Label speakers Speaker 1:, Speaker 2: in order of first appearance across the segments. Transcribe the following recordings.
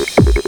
Speaker 1: Thank you.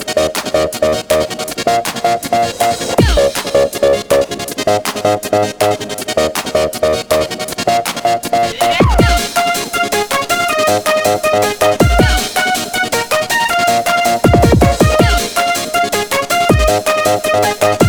Speaker 1: Thank